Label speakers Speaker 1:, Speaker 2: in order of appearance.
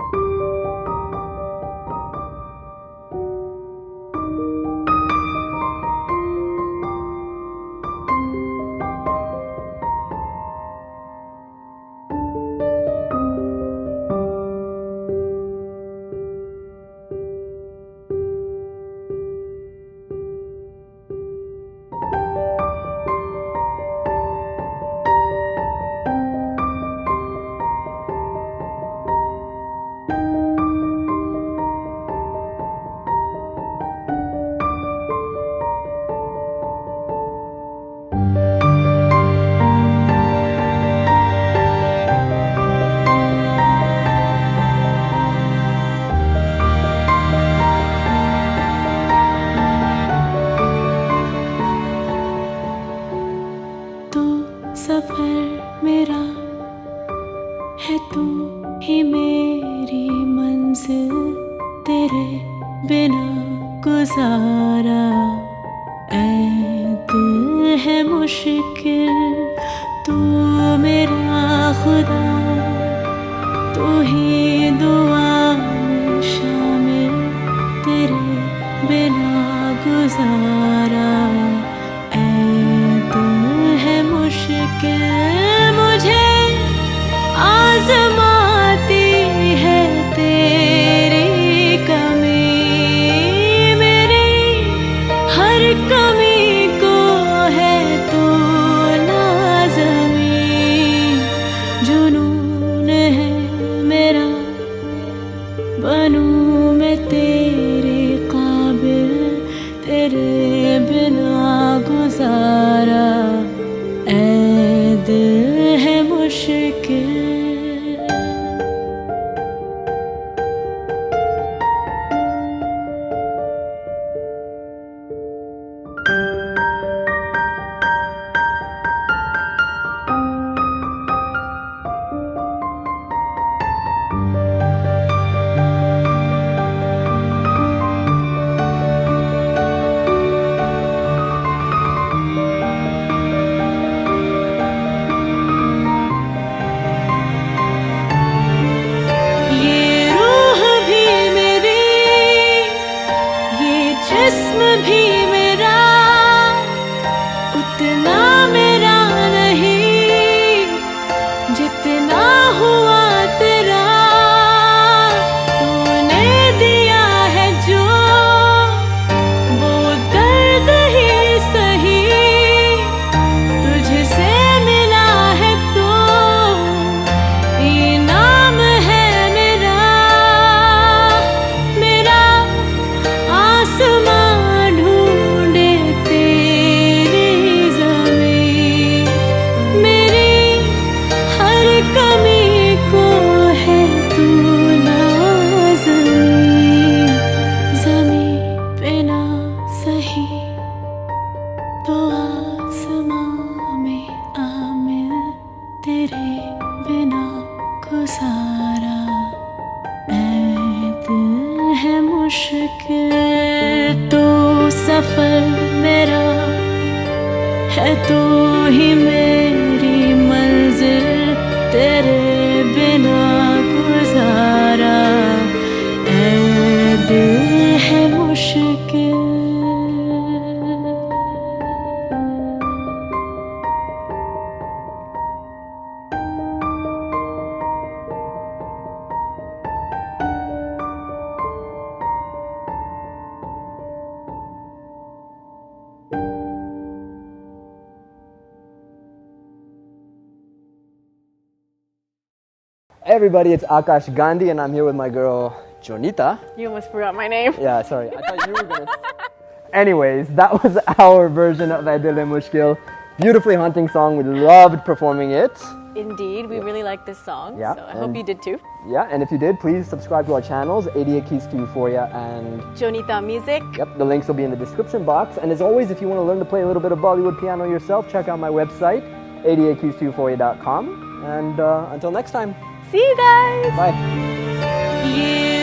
Speaker 1: तू सफ़र मेरा है तू ही मेरी मंजिल, तेरे बिना गुजारा। ऐ दिल है मुश्किल, तू मेरा खुदा। बिना गुजारा 的那。गुजारा ऐप है मुश्किल तो सफ़र मेरा है तू ही मेरी।
Speaker 2: Everybody, it's Akash Gandhi, and I'm here with my girl Jonita.
Speaker 3: You almost forgot my name.
Speaker 2: Yeah, sorry, I thought you were gonna. Anyways, that was our version of Adil Mushkil. Beautifully haunting song. We loved performing it.
Speaker 3: Indeed, we really like this song.
Speaker 2: Yeah,
Speaker 3: So I hope you did too.
Speaker 2: Yeah, and if you did, please subscribe to our channels, 88 Keys to Euphoria, and
Speaker 3: Jonita Music.
Speaker 2: yep, the links will be in the description box. And as always, if you want to learn to play a little bit of Bollywood piano yourself, check out my website, 88keys2euphoria.com. And uh, until next time,
Speaker 3: See you guys.
Speaker 2: bye.
Speaker 1: ये